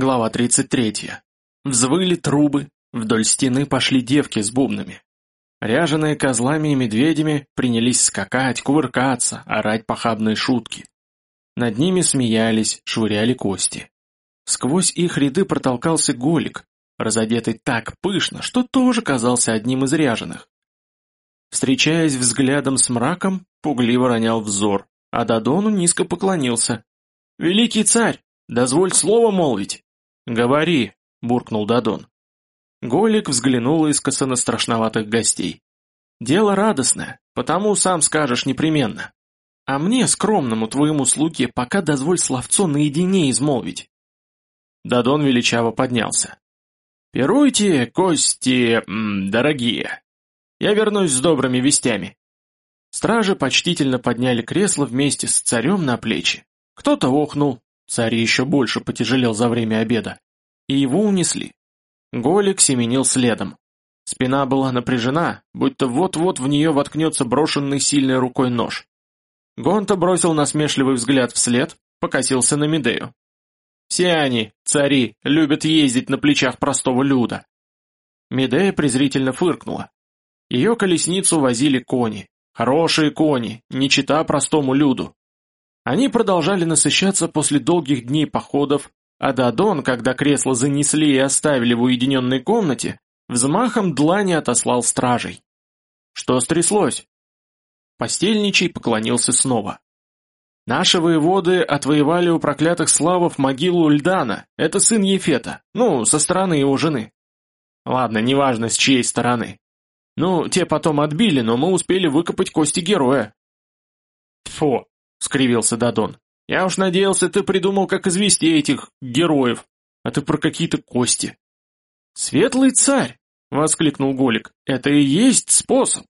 Глава 33. Взвыли трубы, вдоль стены пошли девки с бубнами. Ряженые козлами и медведями принялись скакать, кувыркаться, орать похабные шутки. Над ними смеялись, швыряли кости. Сквозь их ряды протолкался голик, разодетый так пышно, что тоже казался одним из ряженых. Встречаясь взглядом с мраком, пугливо ронял взор, а Дадону низко поклонился. «Великий царь, дозволь слово молвить!» «Говори!» — буркнул Дадон. Голик взглянул искоса на страшноватых гостей. «Дело радостное, потому сам скажешь непременно. А мне, скромному твоему слуге, пока дозволь словцо наедине измолвить». Дадон величаво поднялся. «Пируйте, кости, дорогие. Я вернусь с добрыми вестями». Стражи почтительно подняли кресло вместе с царем на плечи. Кто-то охнул, царь еще больше потяжелел за время обеда, и его унесли. Голик семенил следом. Спина была напряжена, будто вот-вот в нее воткнется брошенный сильной рукой нож. Гонта бросил насмешливый взгляд вслед, покосился на Медею. «Все они, цари, любят ездить на плечах простого люда». Медея презрительно фыркнула. Ее колесницу возили кони, хорошие кони, не чита простому люду. Они продолжали насыщаться после долгих дней походов, а Дадон, когда кресло занесли и оставили в уединенной комнате, взмахом длани отослал стражей. Что стряслось? Постельничий поклонился снова. Наши воеводы отвоевали у проклятых славов могилу Льдана, это сын Ефета, ну, со стороны его жены. Ладно, неважно, с чьей стороны. Ну, те потом отбили, но мы успели выкопать кости героя. Тьфу, скривился Дадон. Я уж надеялся, ты придумал, как извести этих героев, а ты про какие-то кости. Светлый царь, воскликнул Голик, это и есть способ.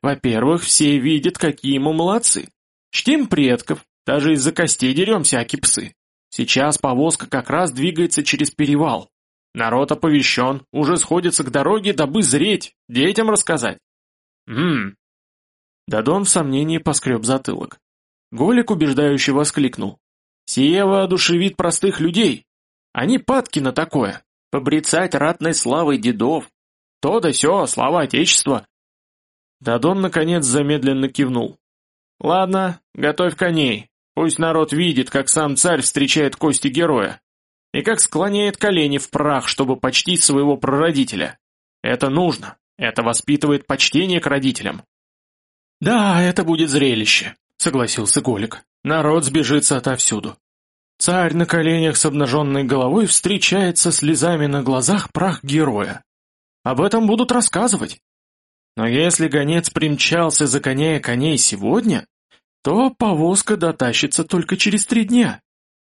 Во-первых, все видят, какие мы молодцы. Чтим предков, даже из-за костей деремся, аки псы. Сейчас повозка как раз двигается через перевал. Народ оповещен, уже сходится к дороге, дабы зреть, детям рассказать. Ммм. Дадон в сомнении поскреб затылок. Голик убеждающе воскликнул. «Сие воодушевит простых людей. Они падки на такое. Побрецать ратной славой дедов. То да сё, слава Отечества». Дадон, наконец, замедленно кивнул. «Ладно, готовь коней. Пусть народ видит, как сам царь встречает кости героя. И как склоняет колени в прах, чтобы почтить своего прародителя. Это нужно. Это воспитывает почтение к родителям». «Да, это будет зрелище», согласился Голик. Народ сбежится отовсюду. Царь на коленях с обнаженной головой встречается слезами на глазах прах героя. Об этом будут рассказывать. Но если гонец примчался, загоняя коней сегодня, то повозка дотащится только через три дня.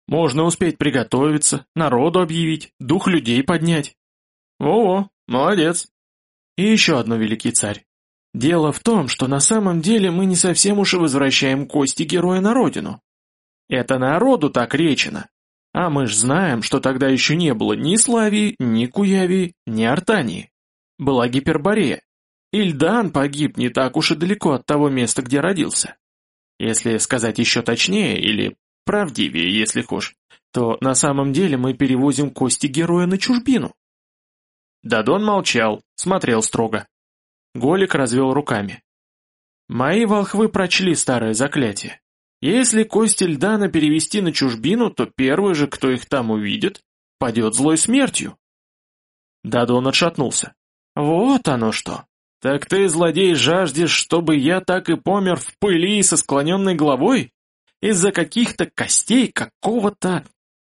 Можно успеть приготовиться, народу объявить, дух людей поднять. О, молодец. И еще одно великий царь. Дело в том, что на самом деле мы не совсем уж и возвращаем кости героя на родину. Это народу так речено. А мы ж знаем, что тогда еще не было ни Славии, ни Куявии, ни Артании. Была Гиперборея. Ильдан погиб не так уж и далеко от того места, где родился. Если сказать еще точнее, или правдивее, если хочешь, то на самом деле мы перевозим кости героя на чужбину. Дадон молчал, смотрел строго. Голик развел руками. «Мои волхвы прочли старое заклятие. Если кости Льдана перевести на чужбину, то первый же, кто их там увидит, падет злой смертью». Дадон отшатнулся. «Вот оно что! Так ты, злодей, жаждешь, чтобы я так и помер в пыли со склоненной головой? Из-за каких-то костей какого-то...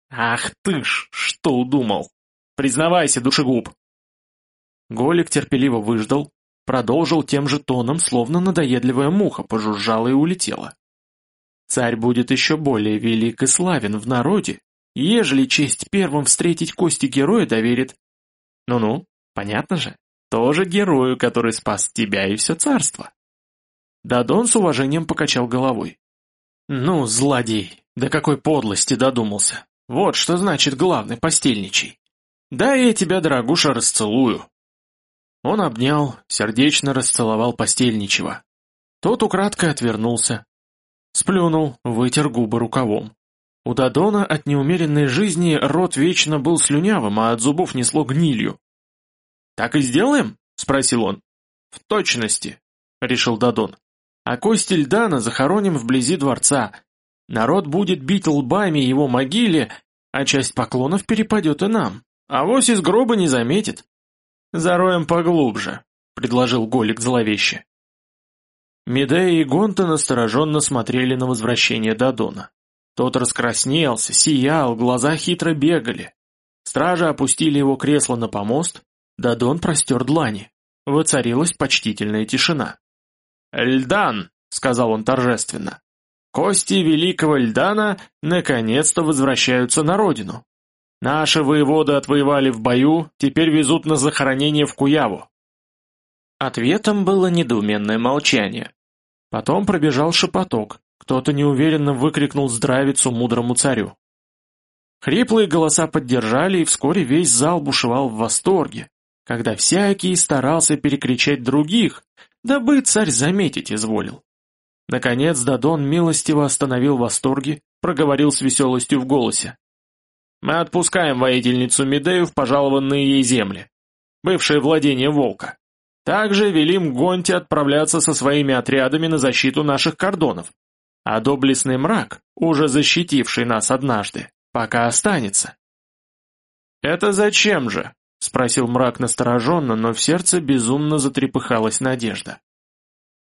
Ах ты ж, что удумал! Признавайся, душегуб!» Голик терпеливо выждал, Продолжил тем же тоном, словно надоедливая муха пожужжала и улетела. Царь будет еще более велик и славен в народе, ежели честь первым встретить кости героя доверит. Ну-ну, понятно же, тоже герою, который спас тебя и все царство. Дадон с уважением покачал головой. Ну, злодей, до какой подлости додумался. Вот что значит главный постельничий. Да я тебя, дорогуша, расцелую. Он обнял, сердечно расцеловал постельничего. Тот украдкой отвернулся. Сплюнул, вытер губы рукавом. У Дадона от неумеренной жизни рот вечно был слюнявым, а от зубов несло гнилью. «Так и сделаем?» — спросил он. «В точности», — решил Дадон. «А кости Льдана захороним вблизи дворца. Народ будет бить лбами его могиле, а часть поклонов перепадет и нам. А вось из гроба не заметит». «Зароем поглубже», — предложил Голик зловеще. Медея и Гонта настороженно смотрели на возвращение Дадона. Тот раскраснелся, сиял, глаза хитро бегали. Стражи опустили его кресло на помост, Дадон простер длани. Воцарилась почтительная тишина. «Льдан!» — сказал он торжественно. «Кости великого Льдана наконец-то возвращаются на родину. Наши воеводы отвоевали в бою, теперь везут на захоронение в Куяву». Ответом было недоуменное молчание. Потом пробежал шепоток, кто-то неуверенно выкрикнул здравицу мудрому царю. Хриплые голоса поддержали, и вскоре весь зал бушевал в восторге, когда всякий старался перекричать других, дабы царь заметить изволил. Наконец Дадон милостиво остановил восторги, проговорил с веселостью в голосе. «Мы отпускаем воительницу Медею в пожалованные ей земли, бывшее владение Волка. Также велим Гонте отправляться со своими отрядами на защиту наших кордонов, а доблестный мрак, уже защитивший нас однажды, пока останется. «Это зачем же?» — спросил мрак настороженно, но в сердце безумно затрепыхалась надежда.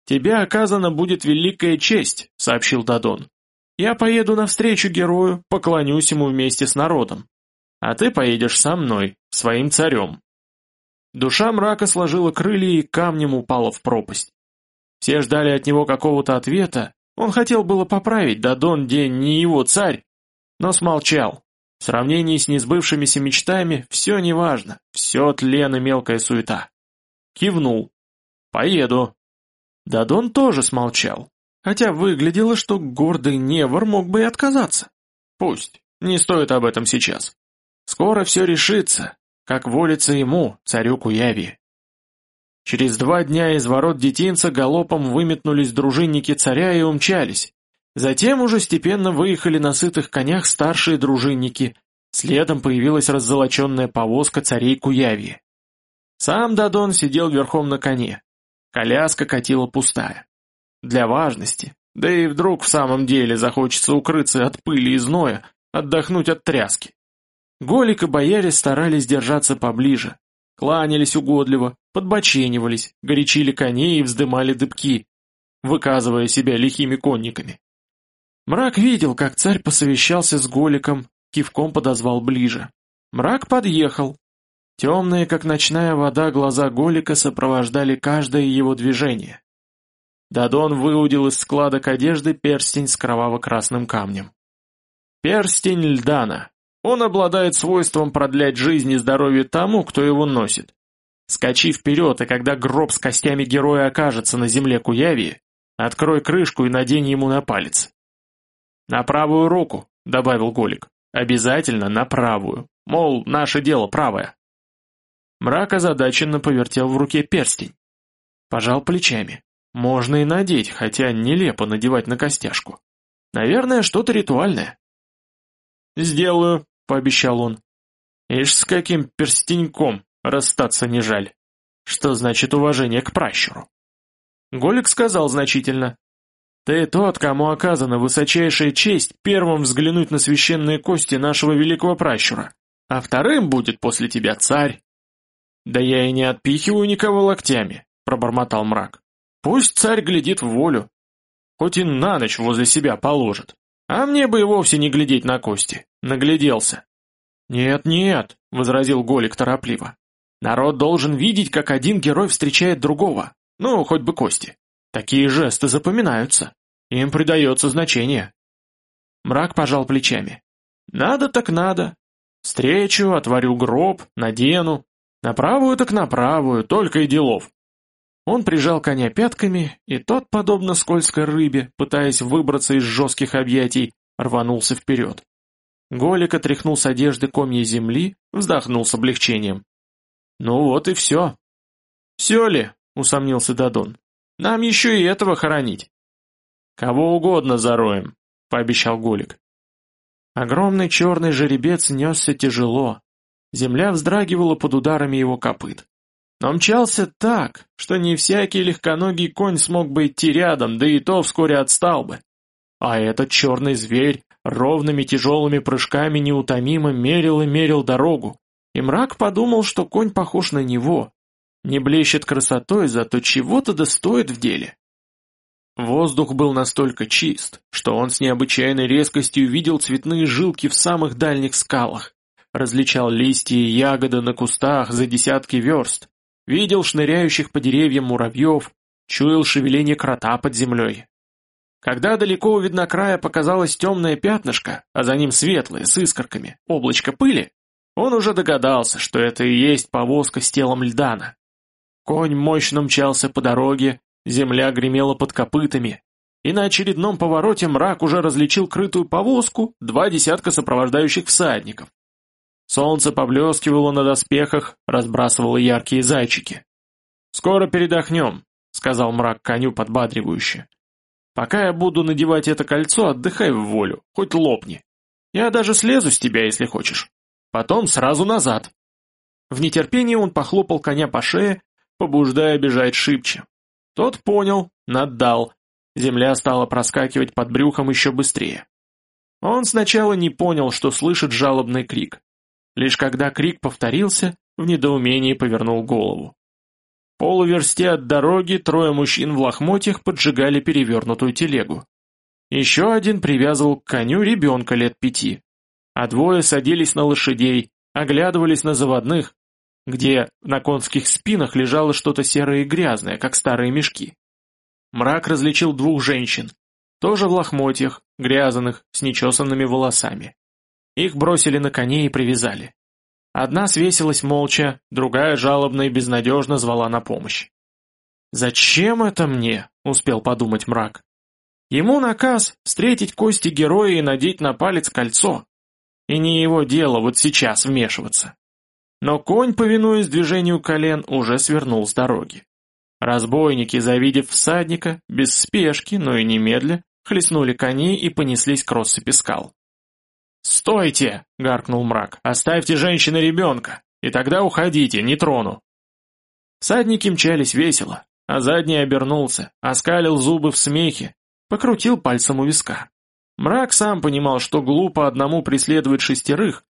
«Тебе оказана будет великая честь», — сообщил Дадон. «Я поеду навстречу герою, поклонюсь ему вместе с народом. А ты поедешь со мной, своим царем». Душа мрака сложила крылья и камнем упала в пропасть. Все ждали от него какого-то ответа, он хотел было поправить Дадон день не его царь, но смолчал. В сравнении с несбывшимися мечтами все неважно, все тлен и мелкая суета. Кивнул. «Поеду». Дадон тоже смолчал, хотя выглядело, что гордый Невор мог бы и отказаться. Пусть, не стоит об этом сейчас. Скоро все решится, как волится ему, царю Куяви. Через два дня из ворот детинца галопом выметнулись дружинники царя и умчались. Затем уже степенно выехали на сытых конях старшие дружинники, следом появилась раззолоченная повозка царей Куявии. Сам Дадон сидел верхом на коне. Коляска катила пустая. Для важности, да и вдруг в самом деле захочется укрыться от пыли и зноя, отдохнуть от тряски. Голик и бояре старались держаться поближе, кланялись угодливо, подбоченивались, горячили коней и вздымали дыбки, выказывая себя лихими конниками. Мрак видел, как царь посовещался с Голиком, кивком подозвал ближе. Мрак подъехал. Темные, как ночная вода, глаза Голика сопровождали каждое его движение. Дадон выудил из складок одежды перстень с кроваво-красным камнем. Перстень Льдана. Он обладает свойством продлять жизнь и здоровье тому, кто его носит. Скачи вперед, и когда гроб с костями героя окажется на земле Куявии, открой крышку и надень ему на палец. «На правую руку», — добавил Голик. «Обязательно на правую. Мол, наше дело правое». Мрак озадаченно повертел в руке перстень. Пожал плечами. Можно и надеть, хотя нелепо надевать на костяшку. Наверное, что-то ритуальное. «Сделаю», — пообещал он. «Ишь, с каким перстеньком!» Расстаться не жаль. Что значит уважение к пращуру? Голик сказал значительно. Ты тот, кому оказана высочайшая честь первым взглянуть на священные кости нашего великого пращура, а вторым будет после тебя царь. Да я и не отпихиваю никого локтями, пробормотал мрак. Пусть царь глядит в волю. Хоть и на ночь возле себя положит. А мне бы и вовсе не глядеть на кости. Нагляделся. «Нет-нет», — возразил Голик торопливо. Народ должен видеть, как один герой встречает другого. Ну, хоть бы кости. Такие жесты запоминаются. Им придается значение. Мрак пожал плечами. Надо так надо. Встречу, отворю гроб, надену. На правую так на правую, только и делов. Он прижал коня пятками, и тот, подобно скользкой рыбе, пытаясь выбраться из жестких объятий, рванулся вперед. Голик отряхнул с одежды комья земли, вздохнул с облегчением. «Ну вот и все». «Все ли?» — усомнился Дадон. «Нам еще и этого хоронить». «Кого угодно зароем», — пообещал Голик. Огромный черный жеребец несся тяжело. Земля вздрагивала под ударами его копыт. Но мчался так, что не всякий легконогий конь смог бы идти рядом, да и то вскоре отстал бы. А этот черный зверь ровными тяжелыми прыжками неутомимо мерил и мерил дорогу, и мрак подумал, что конь похож на него, не блещет красотой, зато чего-то достоит в деле. Воздух был настолько чист, что он с необычайной резкостью видел цветные жилки в самых дальних скалах, различал листья и ягоды на кустах за десятки верст, видел шныряющих по деревьям муравьев, чуял шевеление крота под землей. Когда далеко у виднокрая показалось темное пятнышко, а за ним светлое, с искорками, облачко пыли, он уже догадался, что это и есть повозка с телом Льдана. Конь мощно мчался по дороге, Земля гремела под копытами, и на очередном повороте мрак уже различил крытую повозку, два десятка сопровождающих всадников. Солнце поблескивало на доспехах, разбрасывало яркие зайчики. «Скоро передохнем», — сказал мрак коню подбадривающе. «Пока я буду надевать это кольцо, отдыхай в волю, хоть лопни. Я даже слезу с тебя, если хочешь. Потом сразу назад». В нетерпении он похлопал коня по шее, побуждая бежать шибче. Тот понял, наддал. Земля стала проскакивать под брюхом еще быстрее. Он сначала не понял, что слышит жалобный крик. Лишь когда крик повторился, в недоумении повернул голову. Полуверсте от дороги трое мужчин в лохмотьях поджигали перевернутую телегу. Еще один привязывал к коню ребенка лет пяти, а двое садились на лошадей, оглядывались на заводных, где на конских спинах лежало что-то серое и грязное, как старые мешки. Мрак различил двух женщин, тоже в лохмотьях, грязанных, с нечесанными волосами. Их бросили на коней и привязали. Одна свесилась молча, другая жалобно и безнадежно звала на помощь. «Зачем это мне?» — успел подумать мрак. Ему наказ встретить кости героя и надеть на палец кольцо. И не его дело вот сейчас вмешиваться. Но конь, повинуясь движению колен, уже свернул с дороги. Разбойники, завидев всадника, без спешки, но и немедля, хлестнули коней и понеслись к россыпи скал. «Стойте!» — гаркнул мрак. «Оставьте женщины ребенка, и тогда уходите, не трону!» Всадники мчались весело, а задний обернулся, оскалил зубы в смехе, покрутил пальцем у виска. Мрак сам понимал, что глупо одному преследовать шестерых,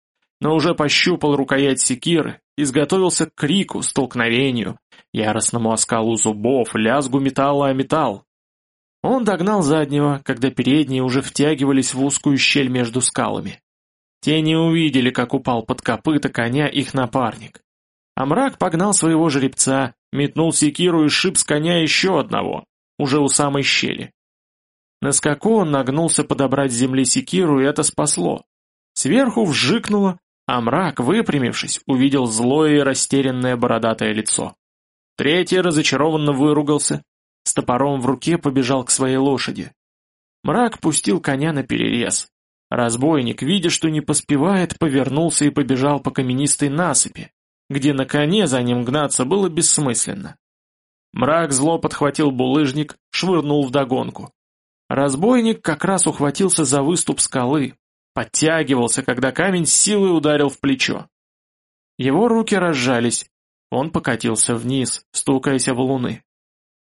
но уже пощупал рукоять секиры, изготовился к крику, столкновению, яростному оскалу зубов, лязгу металла о металл. Он догнал заднего, когда передние уже втягивались в узкую щель между скалами. Те не увидели, как упал под копыта коня их напарник. А мрак погнал своего жеребца, метнул секиру и шип с коня еще одного, уже у самой щели. На скаку он нагнулся подобрать с земли секиру, и это спасло. Сверху вжикнуло, а мрак, выпрямившись, увидел злое и растерянное бородатое лицо. Третий разочарованно выругался, с топором в руке побежал к своей лошади. Мрак пустил коня на перерез. Разбойник, видя, что не поспевает, повернулся и побежал по каменистой насыпи, где на коне за ним гнаться было бессмысленно. Мрак зло подхватил булыжник, швырнул вдогонку. Разбойник как раз ухватился за выступ скалы, Подтягивался, когда камень с силой ударил в плечо. Его руки разжались. Он покатился вниз, стукаясь в луны.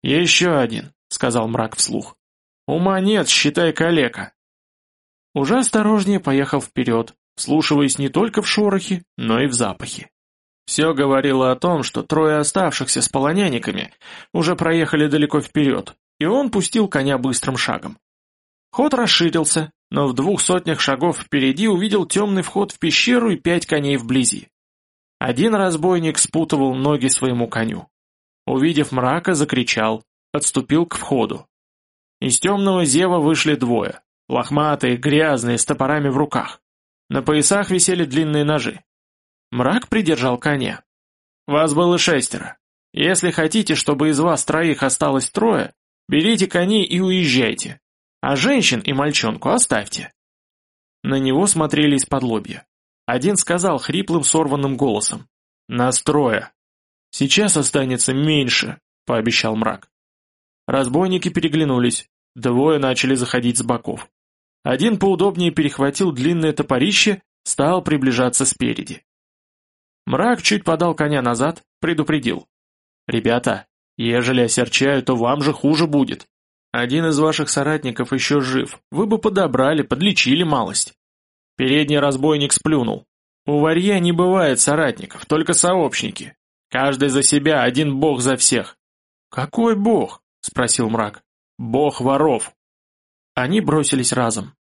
«Еще один», — сказал мрак вслух. «Ума нет, считай калека». Уже осторожнее поехал вперед, вслушиваясь не только в шорохи, но и в запахи. Все говорило о том, что трое оставшихся с полоняниками уже проехали далеко вперед, и он пустил коня быстрым шагом. Ход расширился, но в двух сотнях шагов впереди увидел темный вход в пещеру и пять коней вблизи. Один разбойник спутывал ноги своему коню. Увидев мрака, закричал, отступил к входу. Из темного зева вышли двое, лохматые, грязные, с топорами в руках. На поясах висели длинные ножи. Мрак придержал коня. «Вас было шестеро. Если хотите, чтобы из вас троих осталось трое, берите коней и уезжайте. А женщин и мальчонку оставьте. На него смотрели из-под лобья. Один сказал хриплым сорванным голосом. «Настроя! Сейчас останется меньше», — пообещал мрак. Разбойники переглянулись. Двое начали заходить с боков. Один поудобнее перехватил длинное топорище, стал приближаться спереди. Мрак чуть подал коня назад, предупредил. «Ребята, ежели осерчаю, то вам же хуже будет. Один из ваших соратников еще жив, вы бы подобрали, подлечили малость». Передний разбойник сплюнул. «У варья не бывает соратников, только сообщники. Каждый за себя, один бог за всех». «Какой бог?» — спросил мрак. «Бог воров». Они бросились разом.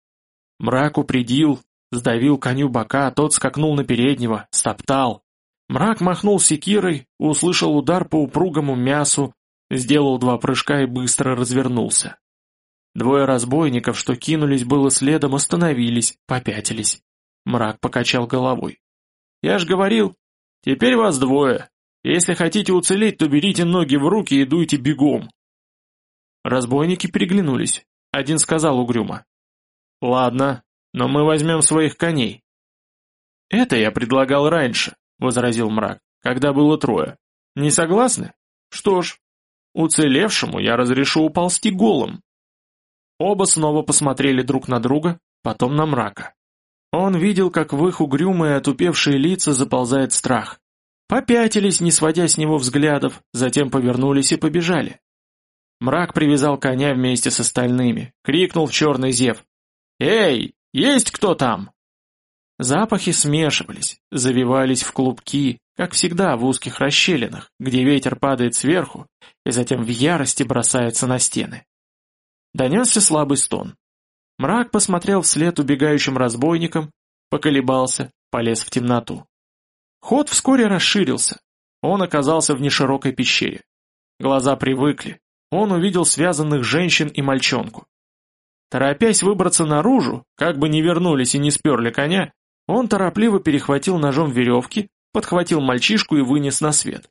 Мрак упредил, сдавил коню бока, тот скакнул на переднего, стоптал. Мрак махнул секирой, услышал удар по упругому мясу, сделал два прыжка и быстро развернулся. Двое разбойников, что кинулись было следом, остановились, попятились. Мрак покачал головой. «Я ж говорил, теперь вас двое. Если хотите уцелеть, то берите ноги в руки и дуйте бегом». Разбойники переглянулись. Один сказал угрюмо. «Ладно, но мы возьмем своих коней». «Это я предлагал раньше», — возразил мрак, — «когда было трое. Не согласны? Что ж, уцелевшему я разрешу уползти голым». Оба снова посмотрели друг на друга, потом на мрака. Он видел, как в их угрюмые отупевшие лица заползает страх. Попятились, не сводя с него взглядов, затем повернулись и побежали. Мрак привязал коня вместе с остальными, крикнул в черный зев. «Эй, есть кто там?» Запахи смешивались, завивались в клубки, как всегда в узких расщелинах, где ветер падает сверху и затем в ярости бросается на стены. Донесся слабый стон. Мрак посмотрел вслед убегающим разбойникам, поколебался, полез в темноту. Ход вскоре расширился. Он оказался в неширокой пещере. Глаза привыкли, он увидел связанных женщин и мальчонку. Торопясь выбраться наружу, как бы не вернулись и не сперли коня, он торопливо перехватил ножом веревки, подхватил мальчишку и вынес на свет.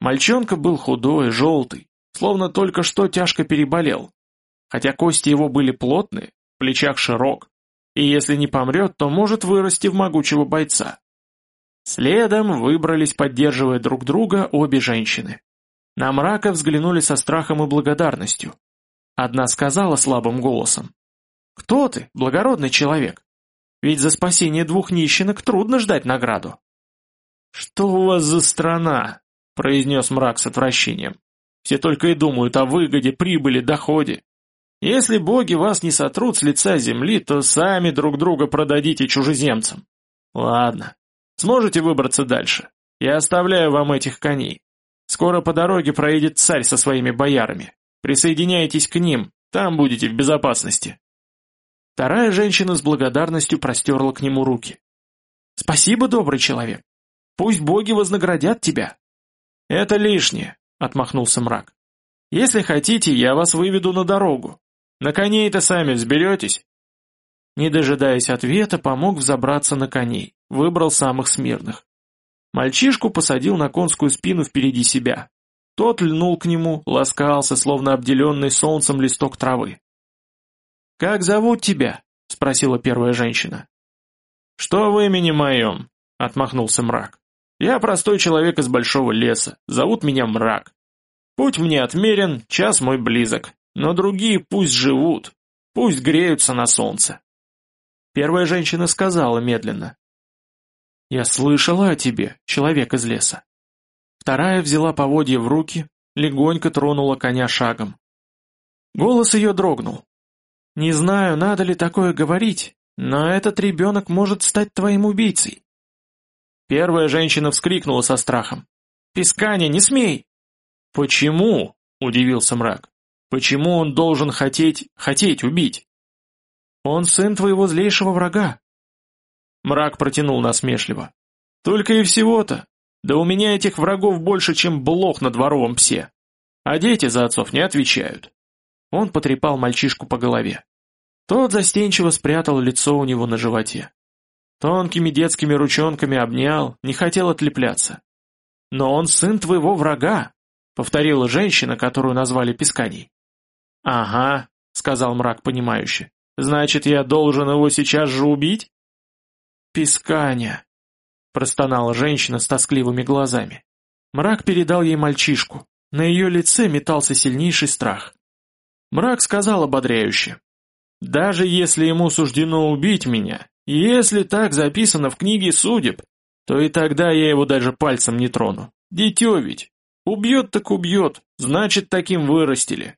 Мальчонка был худой, желтый, словно только что тяжко переболел. Хотя кости его были плотные, в плечах широк, и если не помрет, то может вырасти в могучего бойца. Следом выбрались, поддерживая друг друга, обе женщины. На мрака взглянули со страхом и благодарностью. Одна сказала слабым голосом. «Кто ты, благородный человек? Ведь за спасение двух нищенок трудно ждать награду». «Что у вас за страна?» — произнес мрак с отвращением. «Все только и думают о выгоде, прибыли, доходе. Если боги вас не сотрут с лица земли, то сами друг друга продадите чужеземцам. Ладно, сможете выбраться дальше. Я оставляю вам этих коней. Скоро по дороге проедет царь со своими боярами. Присоединяйтесь к ним, там будете в безопасности». Вторая женщина с благодарностью простерла к нему руки. «Спасибо, добрый человек. Пусть боги вознаградят тебя». «Это лишнее», — отмахнулся мрак. «Если хотите, я вас выведу на дорогу. На коней-то сами взберетесь». Не дожидаясь ответа, помог взобраться на коней, выбрал самых смирных. Мальчишку посадил на конскую спину впереди себя. Тот льнул к нему, ласкался, словно обделенный солнцем листок травы. «Как зовут тебя?» — спросила первая женщина. «Что в имени моем?» — отмахнулся мрак. «Я простой человек из большого леса, зовут меня Мрак. Путь мне отмерен, час мой близок, но другие пусть живут, пусть греются на солнце». Первая женщина сказала медленно. «Я слышала о тебе, человек из леса». Вторая взяла поводья в руки, легонько тронула коня шагом. Голос ее дрогнул. «Не знаю, надо ли такое говорить, но этот ребенок может стать твоим убийцей». Первая женщина вскрикнула со страхом. «Писканя, не смей!» «Почему?» — удивился мрак. «Почему он должен хотеть, хотеть убить?» «Он сын твоего злейшего врага», Мрак протянул насмешливо. «Только и всего-то. Да у меня этих врагов больше, чем блох на дворовом псе. А дети за отцов не отвечают». Он потрепал мальчишку по голове. Тот застенчиво спрятал лицо у него на животе. Тонкими детскими ручонками обнял, не хотел отлепляться. «Но он сын твоего врага», — повторила женщина, которую назвали Писканей. «Ага», — сказал мрак понимающе. «Значит, я должен его сейчас же убить?» «Писканя!» — простонала женщина с тоскливыми глазами. Мрак передал ей мальчишку. На ее лице метался сильнейший страх. Мрак сказал ободряюще. Даже если ему суждено убить меня, если так записано в книге судеб, то и тогда я его даже пальцем не трону. Дитё ведь. Убьет так убьет, значит, таким вырастили.